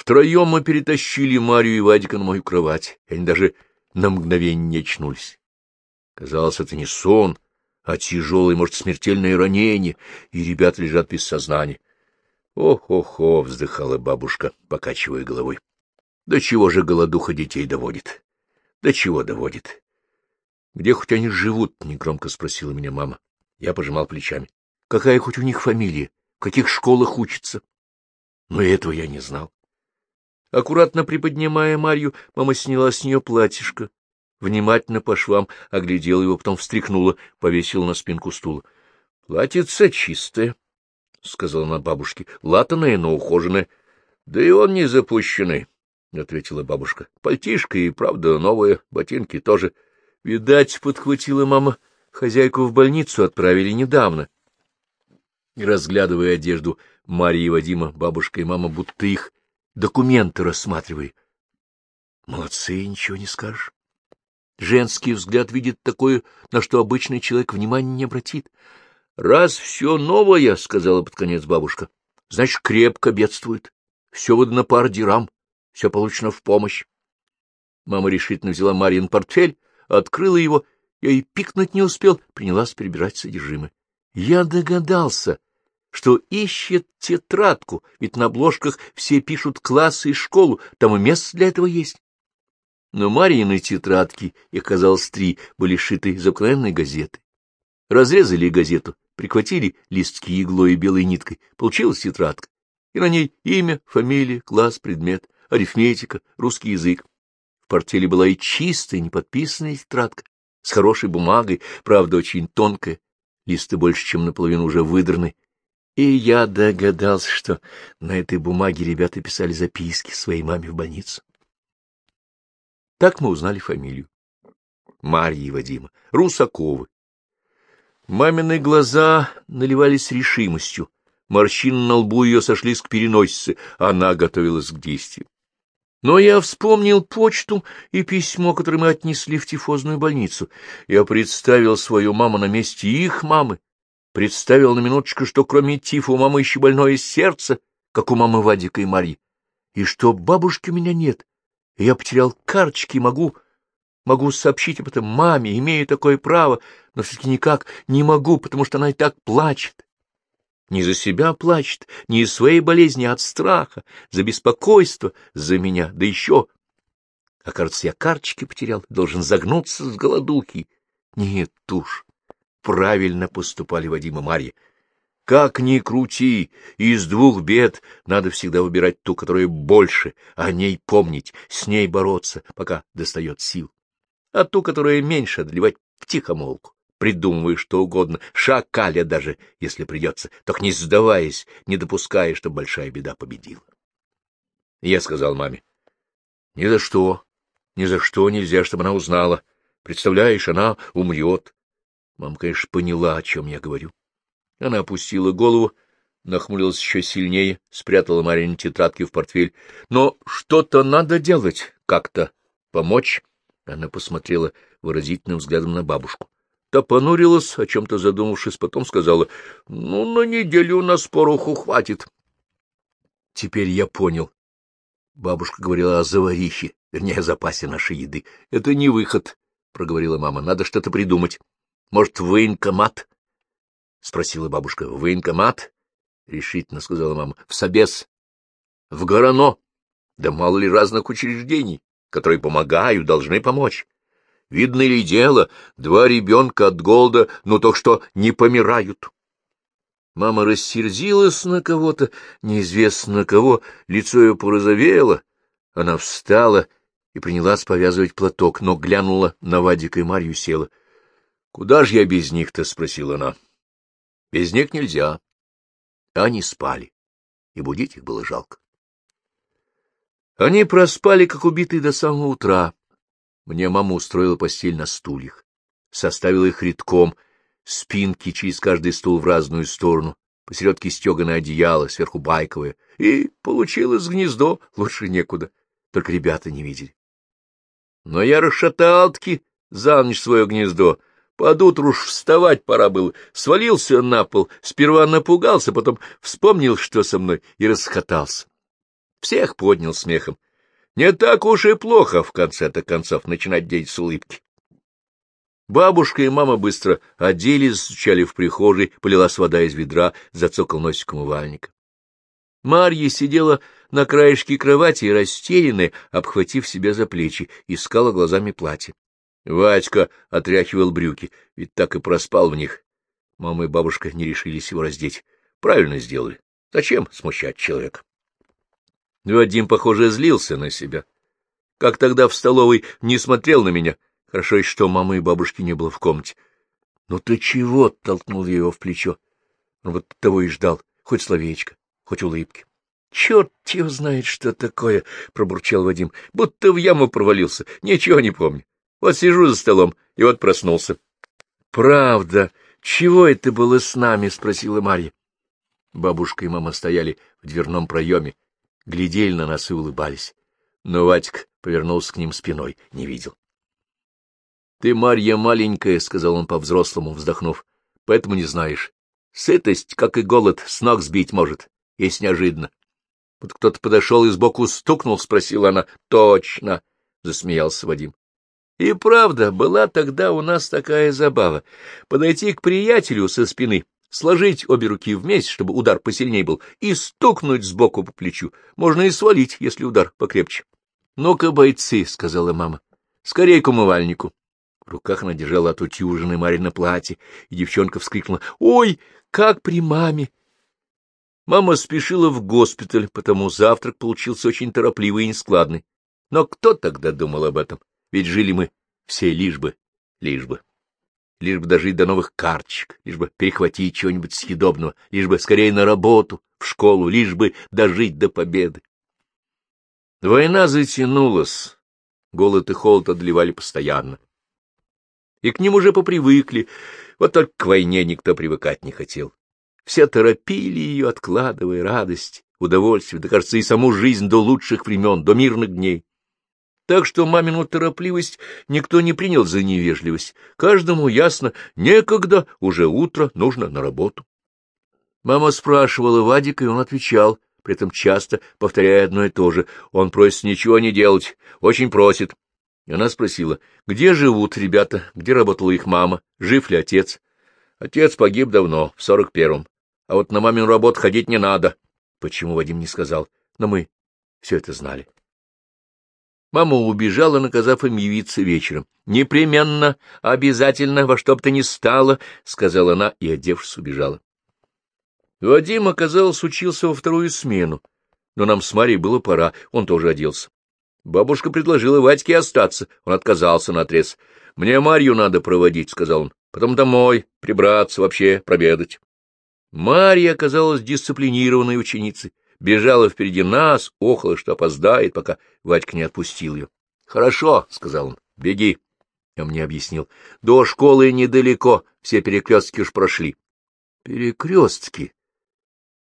Втроем мы перетащили Марию и Вадика на мою кровать, и они даже на мгновение не очнулись. Казалось, это не сон, а тяжелое, может, смертельное ранение, и ребята лежат без сознания. «Ох-ох-ох!» — вздыхала бабушка, покачивая головой. «До чего же голодуха детей доводит? До чего доводит?» «Где хоть они живут?» — негромко спросила меня мама. Я пожимал плечами. «Какая хоть у них фамилия? В каких школах учатся?» Но этого я не знал. Аккуратно приподнимая Марью, мама сняла с нее платьишко, внимательно по швам оглядела его, потом встряхнула, повесила на спинку стула. — Платьице чистое, — сказала она бабушке, — латаное, но ухоженное. — Да и он не запущенный, — ответила бабушка. — Пальтишко и, правда, новые, ботинки тоже. Видать, подхватила мама, хозяйку в больницу отправили недавно. Разглядывая одежду Марии и Вадима, бабушка и мама будто их документы рассматривая. Молодцы, ничего не скажешь. Женский взгляд видит такое, на что обычный человек внимания не обратит. — Раз все новое, — сказала под конец бабушка, — значит, крепко бедствует. Все выдано по ордерам, все получено в помощь. Мама решительно взяла Марьин портфель, открыла его, я и пикнуть не успел, принялась перебирать содержимое. Я догадался, что ищет тетрадку, ведь на обложках все пишут классы и школу, там и место для этого есть. Но Марьины тетрадки, их казалось три, были шиты из обыкновенной газеты. Разрезали газету, прихватили листки иглой и белой ниткой, получилась тетрадка, и на ней имя, фамилия, класс, предмет, арифметика, русский язык. В портфеле была и чистая, неподписанная тетрадка, с хорошей бумагой, правда, очень тонкая, листы больше, чем наполовину уже выдраны, и я догадался, что на этой бумаге ребята писали записки своей маме в больницу. Так мы узнали фамилию. Марьи и Вадима, Русаковы. Мамины глаза наливались решимостью. Морщины на лбу ее сошлись к переносице, она готовилась к действию. Но я вспомнил почту и письмо, которое мы отнесли в тифозную больницу. Я представил свою маму на месте их мамы, представил на минуточку, что кроме тифа у мамы еще больное сердце, как у мамы Вадика и Марьи, и что бабушки у меня нет, я потерял карточки и могу... Могу сообщить об этом маме, имею такое право, но все-таки никак не могу, потому что она и так плачет. Не за себя плачет, не из своей болезни, а от страха, за беспокойство, за меня, да еще... А, кажется, я карточки потерял, должен загнуться с голодухи. Нет, уж, правильно поступали Вадим и Марья. Как ни крути, из двух бед надо всегда выбирать ту, которая больше, о ней помнить, с ней бороться, пока достает сил. А ту, которая меньше, одолевать втихомолку, придумывая что угодно, шакаля даже, если придется, только не сдаваясь, не допуская, чтобы большая беда победила. Я сказал маме, ни за что, ни за что нельзя, чтобы она узнала. Представляешь, она умрет. Мама, конечно, поняла, о чем я говорю. Она опустила голову, нахмурилась еще сильнее, спрятала Марин тетрадки в портфель. — Но что-то надо делать, как-то помочь. Она посмотрела выразительным взглядом на бабушку. Та понурилась, о чем-то задумавшись, потом сказала, — Ну, на неделю у нас пороху хватит. Теперь я понял. Бабушка говорила о заварихе, вернее, о запасе нашей еды. — Это не выход, — проговорила мама. — Надо что-то придумать. Может, военкомат? — спросила бабушка. — В военкомат? — решительно сказала мама. — В собес. — В Горано. Да мало ли разных учреждений, которые помогают, должны помочь. Видно ли дело, два ребенка от голода, но то, что не помирают. Мама рассердилась на кого-то, неизвестно кого, лицо ее порозовело. Она встала и принялась повязывать платок, но глянула на Вадика и Марью села. — Куда ж я без них-то? — спросила она. Без них нельзя. Они спали, и будить их было жалко. Они проспали, как убитые до самого утра. Мне мама устроила постель на стульях, составила их редком, спинки через каждый стул в разную сторону, посередке стеганое одеяло, сверху байковое, и получилось гнездо, лучше некуда, только ребята не видели. Но я расшатал-таки за ночь свое гнездо, под утро уж вставать пора было. Свалился на пол, сперва напугался, потом вспомнил, что со мной, и расхотался. Всех поднял смехом. Не так уж и плохо, в конце-то концов, начинать день с улыбки. Бабушка и мама быстро оделись, застучали в прихожей, полилась вода из ведра, зацокал носиком умывальника. Марья сидела на краешке кровати растерянная, обхватив себя за плечи, искала глазами платье. Вадька отряхивал брюки, ведь так и проспал в них. Мама и бабушка не решились его раздеть. Правильно сделали. Зачем смущать человека? Вадим, похоже, злился на себя. Как тогда в столовой не смотрел на меня — Хорошо что мамы и бабушки не было в комнате. — Ну ты чего? — толкнул я его в плечо. Вот того и ждал, хоть словечко, хоть улыбки. — Черт его знает, что такое! — пробурчал Вадим. — Будто в яму провалился, ничего не помню. Вот сижу за столом, и вот проснулся. — Правда? Чего это было с нами? — спросила Марья. Бабушка и мама стояли в дверном проеме, глядели на нас и улыбались. Но Вадик повернулся к ним спиной, не видел. — Ты, Марья, маленькая, — сказал он по-взрослому, вздохнув, — поэтому не знаешь. Сытость, как и голод, с ног сбить может, если неожиданно. Вот кто-то подошел и сбоку стукнул, — спросила она. — Точно, — засмеялся Вадим. И правда, была тогда у нас такая забава — подойти к приятелю со спины, сложить обе руки вместе, чтобы удар посильней был, и стукнуть сбоку по плечу. Можно и свалить, если удар покрепче. — Ну-ка, бойцы, — сказала мама, — скорей к умывальнику. В руках она держала отутюженное Марина платье, и девчонка вскрикнула «Ой, как при маме!» Мама спешила в госпиталь, потому завтрак получился очень торопливый и нескладный. Но кто тогда думал об этом? Ведь жили мы все лишь бы, лишь бы. Лишь бы дожить до новых карточек, лишь бы перехватить чего-нибудь съедобного, лишь бы скорее на работу, в школу, лишь бы дожить до победы. Война затянулась, голод и холод одолевали постоянно и к ним уже попривыкли, вот только к войне никто привыкать не хотел. Все торопили ее, откладывая радость, удовольствие, да, кажется, и саму жизнь до лучших времен, до мирных дней. Так что мамину торопливость никто не принял за невежливость. Каждому ясно, некогда, уже утро, нужно на работу. Мама спрашивала Вадика, и он отвечал, при этом часто повторяя одно и то же. Он просит ничего не делать, очень просит. И она спросила, где живут ребята, где работала их мама, жив ли отец. Отец погиб давно, в сорок первом, а вот на мамину работу ходить не надо. Почему Вадим не сказал? Но мы все это знали. Мама убежала, наказав им явиться вечером. — Непременно, обязательно, во что бы то ни стало, — сказала она и, одевшись, убежала. Вадим, оказалось, учился во вторую смену, но нам с Марьей было пора, он тоже оделся. Бабушка предложила Вадьке остаться. Он отказался наотрез. — Мне Марью надо проводить, — сказал он. — Потом домой, прибраться, вообще пробедать. Марья оказалась дисциплинированной ученицей. Бежала впереди нас, охала, что опоздает, пока Вадька не отпустил ее. — Хорошо, — сказал он, — беги. Я мне объяснил. — До школы недалеко, все перекрестки уж прошли. — Перекрестки?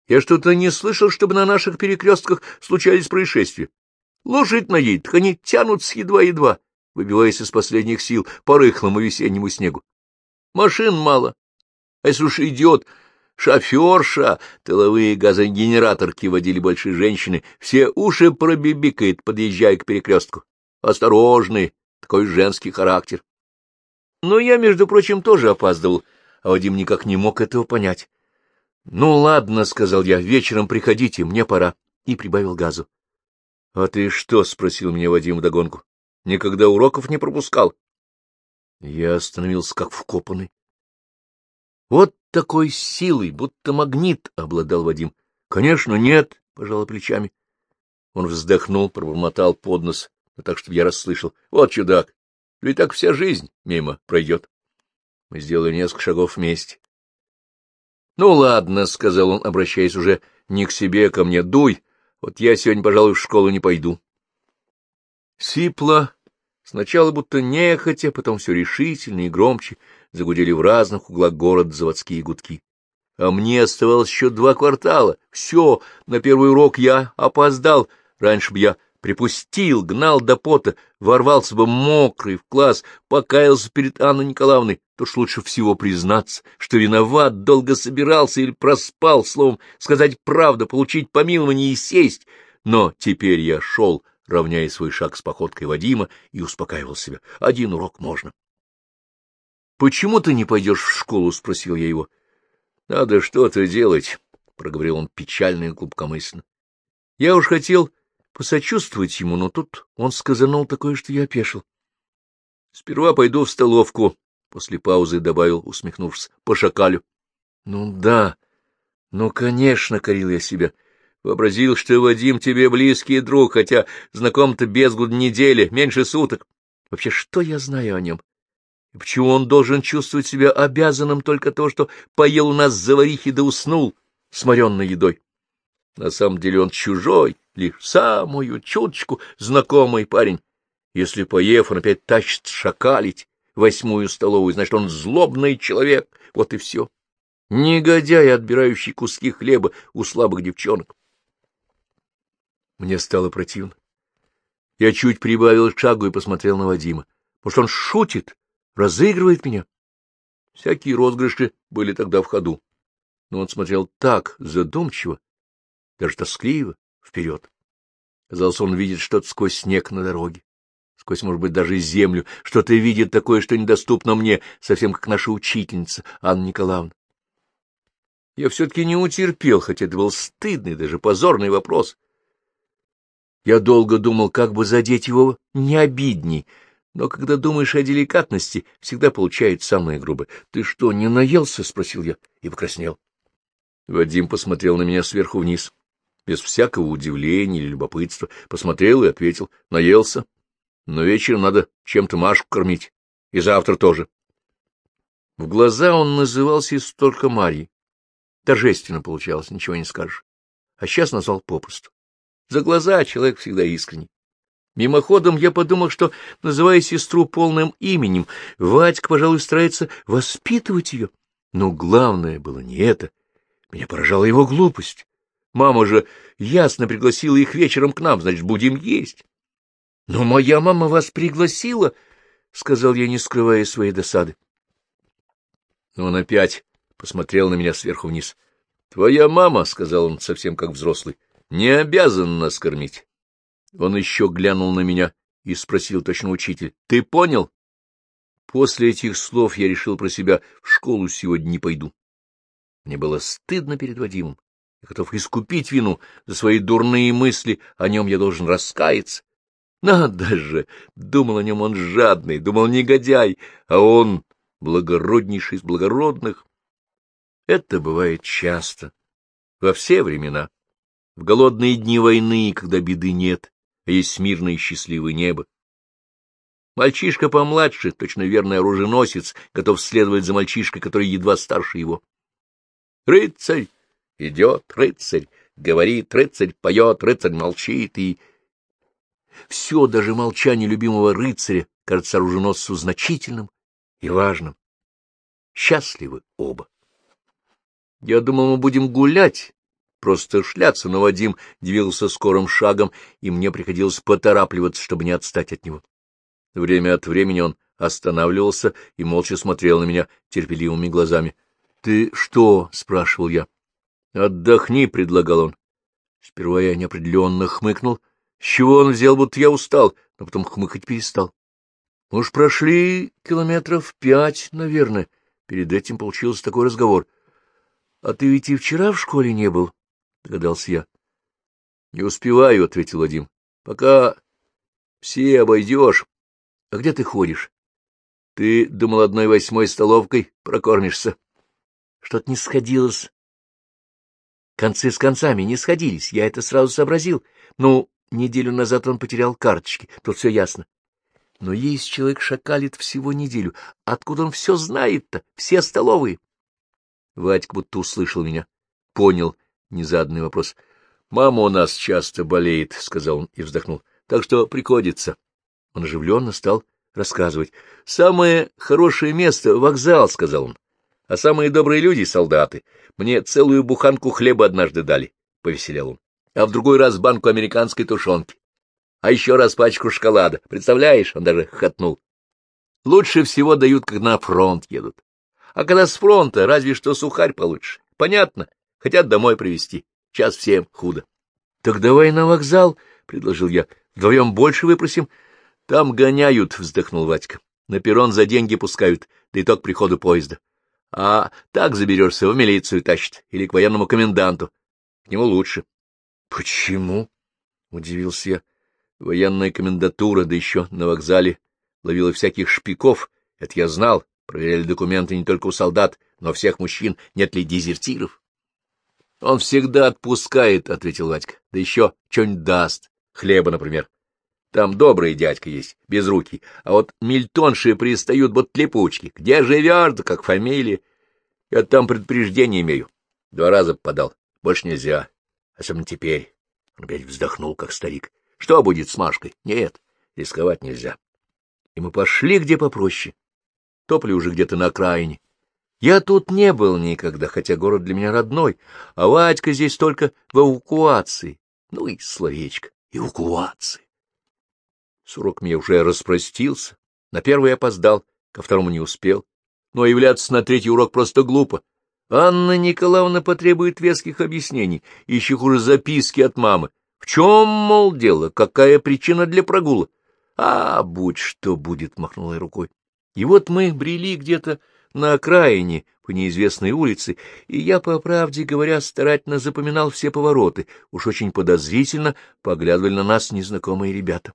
Я что-то не слышал, чтобы на наших перекрестках случались происшествия. Лошадь наедет, так они тянутся едва-едва, выбиваясь из последних сил по рыхлому весеннему снегу. Машин мало, а если уж идет шоферша, тыловые газогенераторки водили больше женщины, все уши пробибикает, подъезжая к перекрестку. Осторожный, такой женский характер. Но я, между прочим, тоже опаздывал, а Вадим никак не мог этого понять. — Ну, ладно, — сказал я, — вечером приходите, мне пора, и прибавил газу. — А ты что? — спросил меня Вадим вдогонку. — Никогда уроков не пропускал. Я остановился как вкопанный. Вот такой силой, будто магнит, обладал Вадим. — Конечно, нет, — пожал плечами. Он вздохнул, пробормотал под нос, но так, чтобы я расслышал. — Вот чудак, ведь так вся жизнь мимо пройдет. Мы сделали несколько шагов вместе. — Ну, ладно, — сказал он, обращаясь уже не к себе, а ко мне, — дуй, вот я сегодня, пожалуй, в школу не пойду. Сипло, сначала будто нехотя, потом все решительнее и громче, загудели в разных углах города заводские гудки. А мне оставалось еще два квартала. Все, на первый урок я опоздал. Раньше бы я припустил, гнал до пота, ворвался бы мокрый в класс, покаялся перед Анной Николаевной, то ж лучше всего признаться, что виноват, долго собирался или проспал, словом, сказать правду, получить помилование и сесть. Но теперь я шел, равняя свой шаг с походкой Вадима, и успокаивал себя. Один урок можно. — Почему ты не пойдешь в школу? — спросил я его. — Надо что-то делать, — проговорил он печально и глубокомысленно. Я уж хотел посочувствовать ему, но тут он сказанул такое, что я опешил. — Сперва пойду в столовку, — после паузы добавил, усмехнувшись, — по шакалю. — Ну да, ну, конечно, — корил я себя. Вообразил, что Вадим тебе близкий друг, хотя знаком-то без года недели, меньше суток. Вообще, что я знаю о нем? И почему он должен чувствовать себя обязанным только то, что поел у нас заварихи да уснул с моренной едой? На самом деле он чужой, лишь самую чуточку знакомый парень. Если, поев, он опять тащит шакалить восьмую столовую, значит, он злобный человек, вот и все. Негодяй, отбирающий куски хлеба у слабых девчонок. Мне стало противно. Я чуть прибавил шагу и посмотрел на Вадима. Может, он шутит, разыгрывает меня? Всякие розыгрыши были тогда в ходу. Но он смотрел так задумчиво, даже тоскливо, вперед. Казалось, он видит что-то сквозь снег на дороге, сквозь, может быть, даже землю, что-то видит такое, что недоступно мне, совсем как наша учительница Анна Николаевна. Я все-таки не утерпел, хотя это был стыдный, даже позорный вопрос. Я долго думал, как бы задеть его не обидней, но когда думаешь о деликатности, всегда получается самое грубое. — Ты что, не наелся? — спросил я и покраснел. Вадим посмотрел на меня сверху вниз без всякого удивления или любопытства, посмотрел и ответил, наелся. Но вечером надо чем-то Машку кормить, и завтра тоже. В глаза он назывался только Марьей. Торжественно получалось, ничего не скажешь. А сейчас назвал попросту. За глаза человек всегда искренний. Мимоходом я подумал, что, называя сестру полным именем, Вадька, пожалуй, старается воспитывать ее. Но главное было не это. Меня поражала его глупость. Мама же ясно пригласила их вечером к нам, значит, будем есть. — Но моя мама вас пригласила, — сказал я, не скрывая своей досады. Но он опять посмотрел на меня сверху вниз. — Твоя мама, — сказал он совсем как взрослый, — не обязан нас кормить. Он еще глянул на меня и спросил точно учитель. — Ты понял? После этих слов я решил про себя, в школу сегодня не пойду. Мне было стыдно перед Вадимом готов искупить вину за свои дурные мысли, о нем я должен раскаяться. Надо же! Думал о нем он жадный, думал негодяй, а он благороднейший из благородных. Это бывает часто, во все времена, в голодные дни войны, когда беды нет, а есть мирное и счастливое небо. Мальчишка помладше, точно верный оруженосец, готов следовать за мальчишкой, который едва старше его. «Рыцарь! Идет рыцарь, говорит рыцарь, поет, рыцарь молчит, и... Все, даже молчание любимого рыцаря, кажется оруженосцу значительным и важным. Счастливы оба. Я думал, мы будем гулять, просто шляться, но Вадим двигался скорым шагом, и мне приходилось поторапливаться, чтобы не отстать от него. Время от времени он останавливался и молча смотрел на меня терпеливыми глазами. — Ты что? — спрашивал я. «Отдохни», — предлагал он. Сперва я неопределенно хмыкнул, с чего он взял, будто я устал, но потом хмыкать перестал. Уж прошли километров пять, наверное. Перед этим получился такой разговор. — А ты ведь и вчера в школе не был? — догадался я. — Не успеваю, — ответил Вадим. — Пока все обойдешь. А где ты ходишь? Ты думал, одной восьмой столовкой прокормишься. Что-то не сходилось Концы с концами не сходились, я это сразу сообразил. Ну, неделю назад он потерял карточки, тут все ясно. Но есть человек шакалит всего неделю. Откуда он все знает-то? Все столовые. Вадька будто услышал меня. Понял незаданный вопрос. — Мама у нас часто болеет, — сказал он и вздохнул. — Так что приходится. Он оживленно стал рассказывать. — Самое хорошее место — вокзал, — сказал он. — А самые добрые люди — солдаты. Мне целую буханку хлеба однажды дали, — повеселел он, — а в другой раз банку американской тушенки. А еще раз пачку шоколада. Представляешь, он даже хотнул. Лучше всего дают, когда на фронт едут. А когда с фронта, разве что сухарь получше. Понятно, хотят домой привезти. Сейчас всем худо. Так давай на вокзал, — предложил я. — Вдвоем больше выпросим. — Там гоняют, — вздохнул Вадька. — На перрон за деньги пускают, да и то приходу поезда. А так заберешься, в милицию тащит или к военному коменданту. К нему лучше. — Почему? — удивился я. Военная комендатура, да еще на вокзале, ловила всяких шпиков. Это я знал. Проверяли документы не только у солдат, но всех мужчин. Нет ли дезертиров? — Он всегда отпускает, — ответил Вадька. — Да еще что-нибудь даст. Хлеба, например. Там добрый дядька есть, без руки, а вот мильтонши пристают, вот липучки. Где живешь, да как фамилия? Я там предупреждение имею. Два раза подал. Больше нельзя. Особенно теперь. Он опять вздохнул, как старик. Что будет с Машкой? Нет, рисковать нельзя. И мы пошли где попроще. Топли уже где-то на окраине. Я тут не был никогда, хотя город для меня родной, а Вадька здесь только в эвакуации. Ну и словечко — эвакуации. С я уже распростился, на первый опоздал, ко второму не успел. Но являться на третий урок просто глупо. Анна Николаевна потребует веских объяснений, еще хуже записки от мамы. В чем, мол, дело, какая причина для прогула? А, будь что будет, — махнула рукой. И вот мы брели где-то на окраине по неизвестной улице, и я, по правде говоря, старательно запоминал все повороты, уж очень подозрительно поглядывали на нас незнакомые ребята.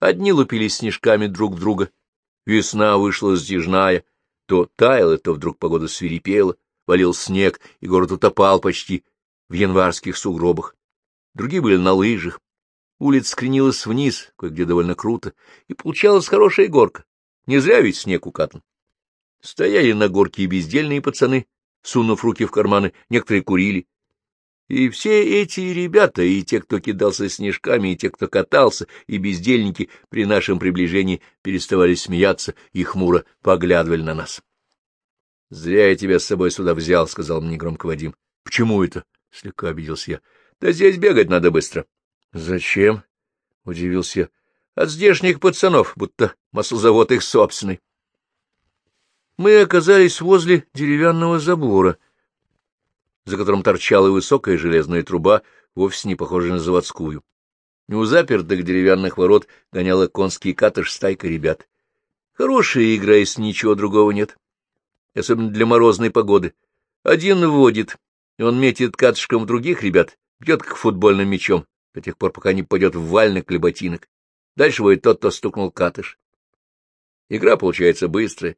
Одни лупились снежками друг в друга. Весна вышла сдержная, то таяла, то вдруг погода свирепела, валил снег, и город утопал почти в январских сугробах. Другие были на лыжах. Улица скренилась вниз, кое-где довольно круто, и получалась хорошая горка. Не зря ведь снег укатан. Стояли на горке и бездельные пацаны, сунув руки в карманы, некоторые курили, и все эти ребята, и те, кто кидался снежками, и те, кто катался, и бездельники при нашем приближении переставали смеяться и хмуро поглядывали на нас. — Зря я тебя с собой сюда взял, — сказал мне громко Вадим. — Почему это? — слегка обиделся я. — Да здесь бегать надо быстро. — Зачем? — удивился я. — От здешних пацанов, будто маслозавод их собственный. Мы оказались возле деревянного забора — за которым торчала высокая железная труба, вовсе не похожая на заводскую. У запертых деревянных ворот гоняла конский катыш стайка ребят. Хорошая игра, если ничего другого нет. Особенно для морозной погоды. Один вводит, и он метит катышком других ребят, бьет как футбольным мячом, до тех пор, пока не пойдет в вальник или ботинок. Дальше водит тот, кто стукнул катыш. Игра получается быстрая,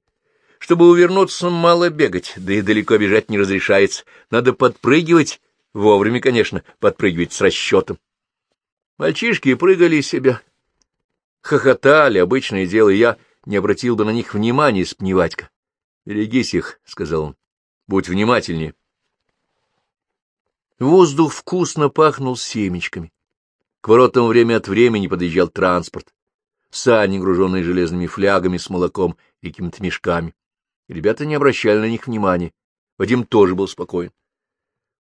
чтобы увернуться, мало бегать, да и далеко бежать не разрешается. Надо подпрыгивать, вовремя, конечно, подпрыгивать с расчетом. Мальчишки прыгали себя. Хохотали, обычное дело, я не обратил бы на них внимания, спни Вадька. — Берегись их, — сказал он. — Будь внимательнее. Воздух вкусно пахнул семечками. К воротам время от времени подъезжал транспорт. Сани, груженные железными флягами с молоком и какими-то мешками. Ребята не обращали на них внимания. Вадим тоже был спокоен.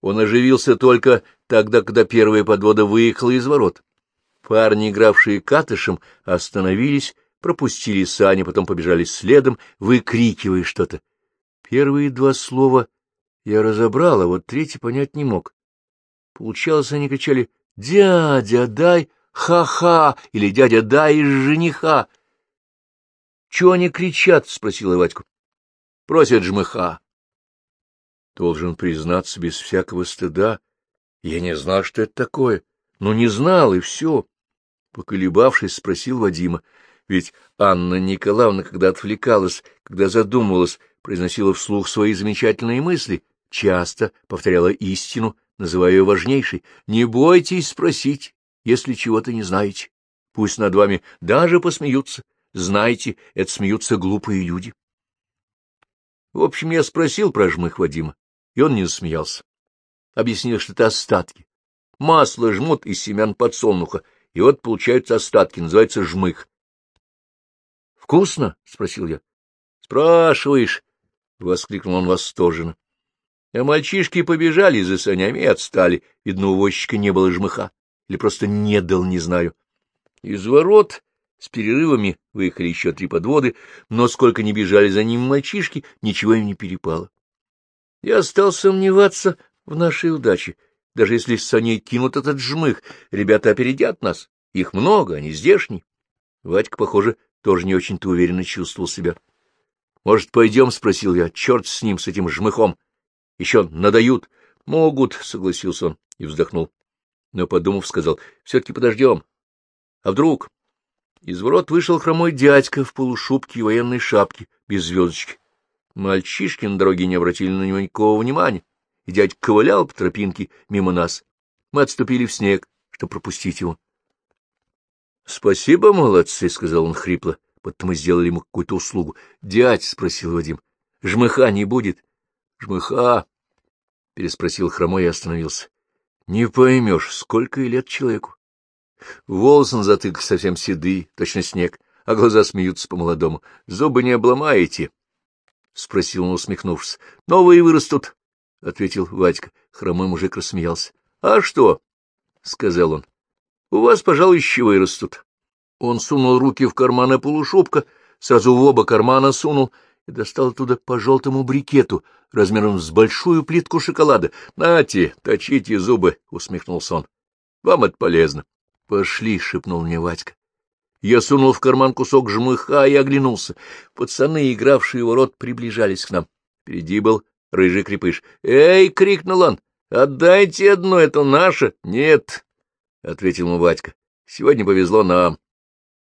Он оживился только тогда, когда первая подвода выехала из ворот. Парни, игравшие катышем, остановились, пропустили сани, потом побежали следом, выкрикивая что-то. Первые два слова я разобрал, а вот третий понять не мог. Получалось, они кричали «Дядя, дай ха-ха!» или «Дядя, дай из жениха!» — Чего они кричат? — спросила Вадьку просят жмыха. Должен признаться без всякого стыда. Я не знал, что это такое. но не знал, и все. Поколебавшись, спросил Вадима. Ведь Анна Николаевна, когда отвлекалась, когда задумывалась, произносила вслух свои замечательные мысли, часто повторяла истину, называя ее важнейшей. Не бойтесь спросить, если чего-то не знаете. Пусть над вами даже посмеются. Знайте, это смеются глупые люди. В общем, я спросил про жмых Вадима, и он не засмеялся. Объяснил, что это остатки. Масло жмут из семян подсолнуха, и вот получаются остатки, называется жмых. — Вкусно? — спросил я. — Спрашиваешь? — воскликнул он восторженно. А мальчишки побежали за санями и отстали. Видно, у возчика не было жмыха. Или просто не дал, не знаю. Из ворот с перерывами выехали еще три подводы, но сколько ни бежали за ним мальчишки, ничего им не перепало. Я стал сомневаться в нашей удаче. Даже если саней кинут этот жмых, ребята опередят нас. Их много, они здешние. Вадька, похоже, тоже не очень-то уверенно чувствовал себя. — Может, пойдем? — спросил я. — Черт с ним, с этим жмыхом. Еще надают. — Могут, — согласился он и вздохнул. Но, подумав, сказал, — все-таки подождем. А вдруг? Из ворот вышел хромой дядька в полушубке и военной шапке, без звездочки. Мальчишки на дороге не обратили на него никакого внимания, и дядь ковылял по тропинке мимо нас. Мы отступили в снег, чтобы пропустить его. — Спасибо, молодцы, — сказал он хрипло, будто мы сделали ему какую-то услугу. — Дядь, — спросил Вадим, — жмыха не будет? — Жмыха, — переспросил хромой и остановился. — Не поймешь, сколько и лет человеку. Волосы на затылке совсем седые, точно снег, а глаза смеются по-молодому. Зубы не обломаете? — спросил он, усмехнувшись. — Новые вырастут, — ответил Вадька. Хромой мужик рассмеялся. — А что? — сказал он. — У вас, пожалуй, еще вырастут. Он сунул руки в карманы полушубка, сразу в оба кармана сунул и достал оттуда по желтому брикету размером с большую плитку шоколада. — Нате, точите зубы, — усмехнулся он. — Вам это полезно. — Пошли, — шепнул мне Вадька. Я сунул в карман кусок жмыха и оглянулся. Пацаны, игравшие у рот, приближались к нам. Впереди был рыжий крепыш. «Эй!» — крикнул он. «Отдайте одно, это наше!» «Нет!» — ответил ему Вадька. «Сегодня повезло нам.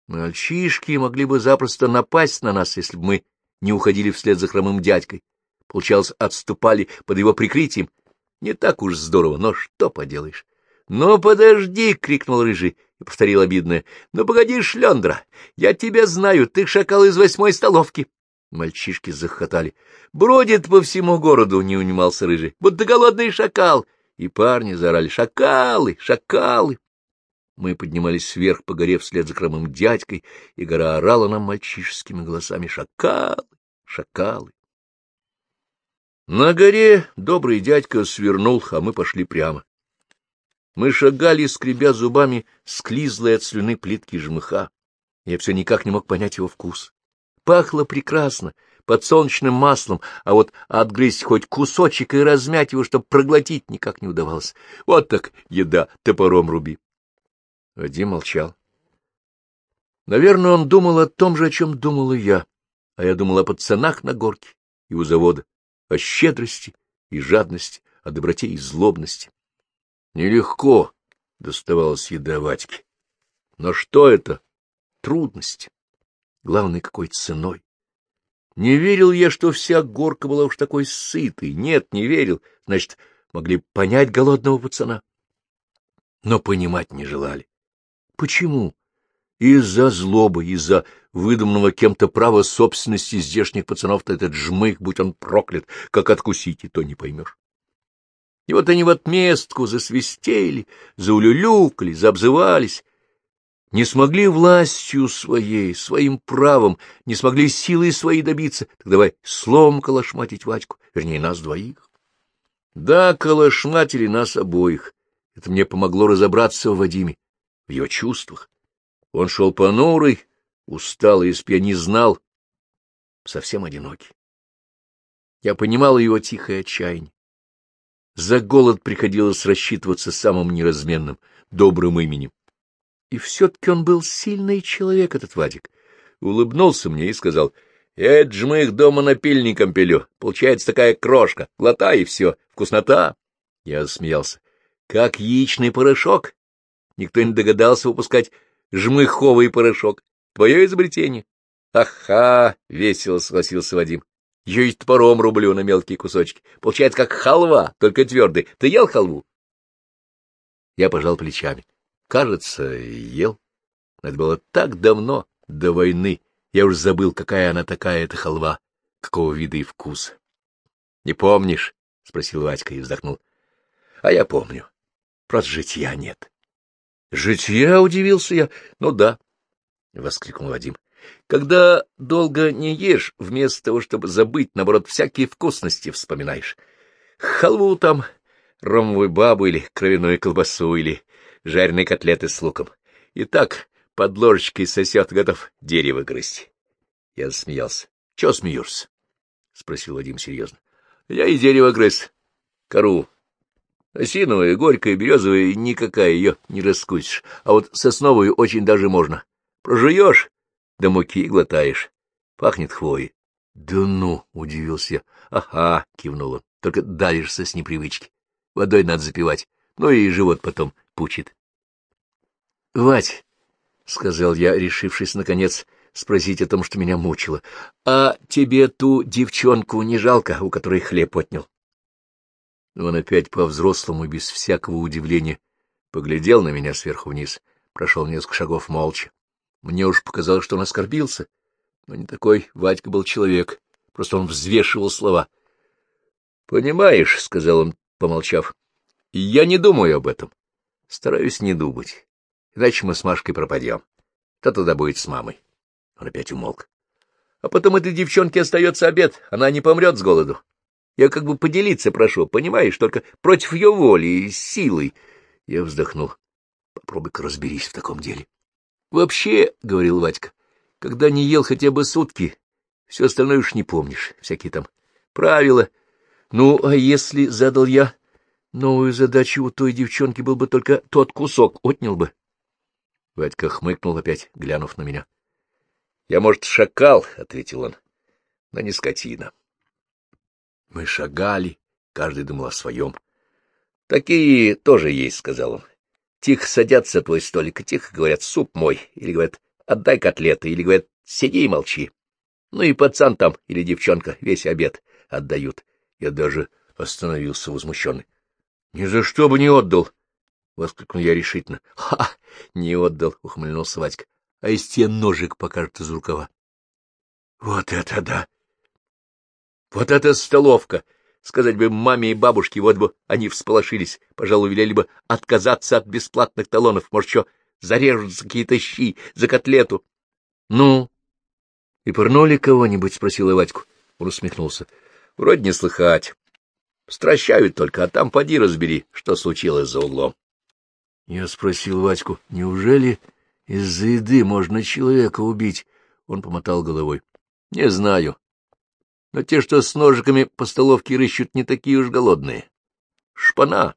Мальчишки могли бы запросто напасть на нас, если бы мы не уходили вслед за хромым дядькой. Получалось, отступали под его прикрытием. Не так уж здорово, но что поделаешь. — Ну, подожди! — крикнул Рыжий и повторил обидное. — Ну, погоди, шлендра! Я тебя знаю, ты шакал из восьмой столовки! Мальчишки захотали. — Бродит по всему городу! — не унимался Рыжий. — Будто голодный шакал! И парни заорали. — Шакалы! Шакалы! Мы поднимались вверх по горе вслед за хромым дядькой, и гора орала нам мальчишескими голосами. «Шакалы! Шакалы!» На горе добрый дядька свернул, а мы пошли прямо. Мы шагали, скребя зубами склизлые от слюны плитки жмыха. Я все никак не мог понять его вкус. Пахло прекрасно, подсолнечным маслом, а вот отгрызть хоть кусочек и размять его, чтобы проглотить, никак не удавалось. Вот так еда, топором руби. Вадим молчал. Наверное, он думал о том же, о чем думал и я, а я думал о пацанах на горке и у завода, о щедрости и жадности, о доброте и злобности. Нелегко доставалось еда Вадьке. Но что это? Трудность. Главное, какой ценой. Не верил я, что вся горка была уж такой сытой. Нет, не верил. Значит, могли понять голодного пацана. Но понимать не желали. Почему? Из-за злобы, из-за выдуманного кем-то права собственности здешних пацанов-то этот жмых, будь он проклят, как откусить, и то не поймешь. И вот они в отместку засвистели, заулюлюкали, заобзывались. Не смогли властью своей, своим правом, не смогли силой своей добиться, так давай слом калашматить Вадьку, вернее, нас двоих. Да, калашматили нас обоих. Это мне помогло разобраться в Вадиме, в его чувствах. Он шел понурый, усталый, если я не знал, совсем одинокий. Я понимал его тихое отчаяние. За голод приходилось рассчитываться самым неразменным, добрым именем. И все-таки он был сильный человек, этот Вадик. Улыбнулся мне и сказал, — мы их дома напильником пилю. Получается такая крошка. Глотай, и все. Вкуснота. Я засмеялся. — Как яичный порошок. Никто не догадался выпускать жмыховый порошок. Твое изобретение. — Ага, — весело согласился Вадим. Ее и топором рублю на мелкие кусочки. Получается, как халва, только твердый. Ты ел халву? Я пожал плечами. Кажется, ел. Это было так давно, до войны. Я уж забыл, какая она такая, эта халва, какого вида и вкуса. — Не помнишь? — спросил Вадька и вздохнул. — А я помню. Просто житья нет. — Житья? — удивился я. — Ну да, — воскликнул Вадим. Когда долго не ешь, вместо того, чтобы забыть, наоборот, всякие вкусности вспоминаешь. Халву там, ромовую бабу или кровяную колбасу, или жареные котлеты с луком. И так под ложечкой сосет, готов дерево грызть. Я засмеялся. — Чего смеешься? — спросил Вадим серьезно. — Я и дерево грыз. Кору. Осиновая, горькая, березовая, никакая ее не раскусишь, а вот сосновую очень даже можно. Прожуешь, да муки глотаешь. Пахнет хвоей. — Да ну, — удивился я. — Ага, — кивнул он, — только давишься с непривычки. Водой надо запивать, ну и живот потом пучит. — Вать, — сказал я, решившись, наконец, спросить о том, что меня мучило, — а тебе ту девчонку не жалко, у которой хлеб отнял? Он опять по-взрослому, без всякого удивления, поглядел на меня сверху вниз, прошел несколько шагов молча. Мне уж показалось, что он оскорбился, но не такой Вадька был человек, просто он взвешивал слова. — Понимаешь, — сказал он, помолчав, — я не думаю об этом. Стараюсь не думать, иначе мы с Машкой пропадем. Кто тогда будет с мамой? Он опять умолк. А потом этой девчонке остается обед, она не помрет с голоду. Я как бы поделиться прошу, понимаешь, только против ее воли и силой. Я вздохнул. Попробуй-ка разберись в таком деле. — Вообще, — говорил Вадька, — когда не ел хотя бы сутки, все остальное уж не помнишь, всякие там правила. Ну, а если задал я новую задачу, у той девчонки был бы только тот кусок, отнял бы. Вадька хмыкнул опять, глянув на меня. — Я, может, шакал, — ответил он, — но не скотина. Мы шагали, каждый думал о своем. — Такие тоже есть, — сказал он. Тихо садятся твой столик и тихо говорят «суп мой», или говорят «отдай котлеты», или говорят «сиди и молчи». Ну и пацан там или девчонка весь обед отдают. Я даже остановился возмущенный. — Ни за что бы не отдал! — воскликнул я решительно. — Ха! Не отдал! — ухмыльнулся Вадька. — А из тебе ножик покажет из рукава. — Вот это да! Вот это столовка! Сказать бы маме и бабушке, вот бы они всполошились, пожалуй, велели бы отказаться от бесплатных талонов, может, что зарежутся какие-то щи за котлету. — Ну? — И пырнули кого-нибудь? — спросил Вадьку. Он усмехнулся. — Вроде не слыхать. Стращают только, а там поди разбери, что случилось за углом. Я спросил Вадьку, неужели из-за еды можно человека убить? Он помотал головой. — Не знаю но те, что с ножиками по столовке рыщут, не такие уж голодные. Шпана.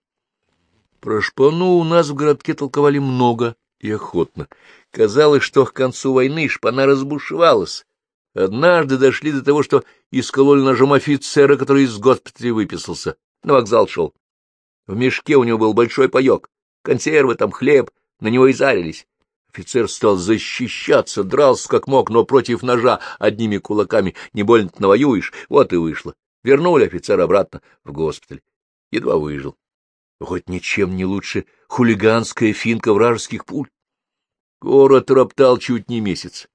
Про шпану у нас в городке толковали много и охотно. Казалось, что к концу войны шпана разбушевалась. Однажды дошли до того, что искололи ножом офицера, который из госпиталя выписался, на вокзал шел. В мешке у него был большой паек, консервы, там хлеб, на него и зарились. Офицер стал защищаться, дрался как мог, но против ножа одними кулаками не больно навоюешь. Вот и вышло. Вернули офицера обратно в госпиталь. Едва выжил. Хоть ничем не лучше хулиганская финка вражеских пуль. Город роптал чуть не месяц.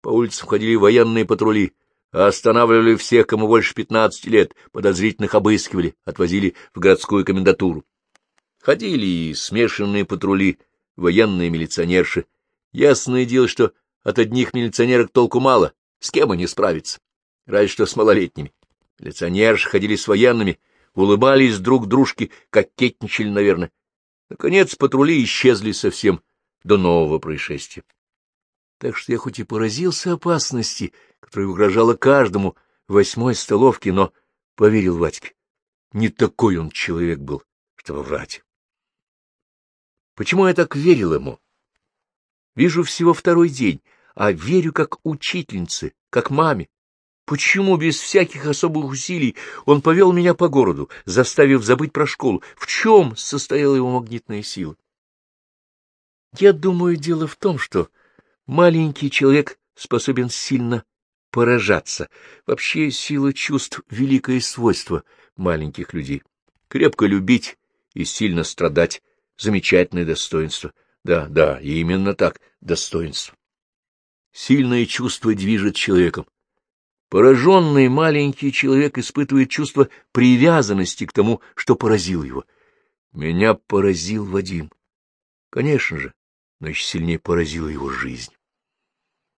По улицам ходили военные патрули, останавливали всех, кому больше пятнадцати лет, подозрительных обыскивали, отвозили в городскую комендатуру. Ходили и смешанные патрули, военные милиционерши. Ясное дело, что от одних милиционерок толку мало, с кем они справятся, разве что с малолетними. Милиционерши ходили с военными, улыбались друг дружке, кокетничали, наверное. Наконец патрули исчезли совсем до нового происшествия. Так что я хоть и поразился опасности, которая угрожала каждому восьмой столовке, но поверил Вадьке. Не такой он человек был, чтобы врать. Почему я так верил ему? Вижу всего второй день, а верю как учительнице, как маме. Почему без всяких особых усилий он повел меня по городу, заставив забыть про школу? В чем состояла его магнитная сила? Я думаю, дело в том, что маленький человек способен сильно поражаться. Вообще сила чувств — великое свойство маленьких людей. Крепко любить и сильно страдать Замечательное достоинство. Да, да, именно так, достоинство. Сильное чувство движет человеком. Пораженный маленький человек испытывает чувство привязанности к тому, что поразил его. Меня поразил Вадим. Конечно же, но еще сильнее поразила его жизнь.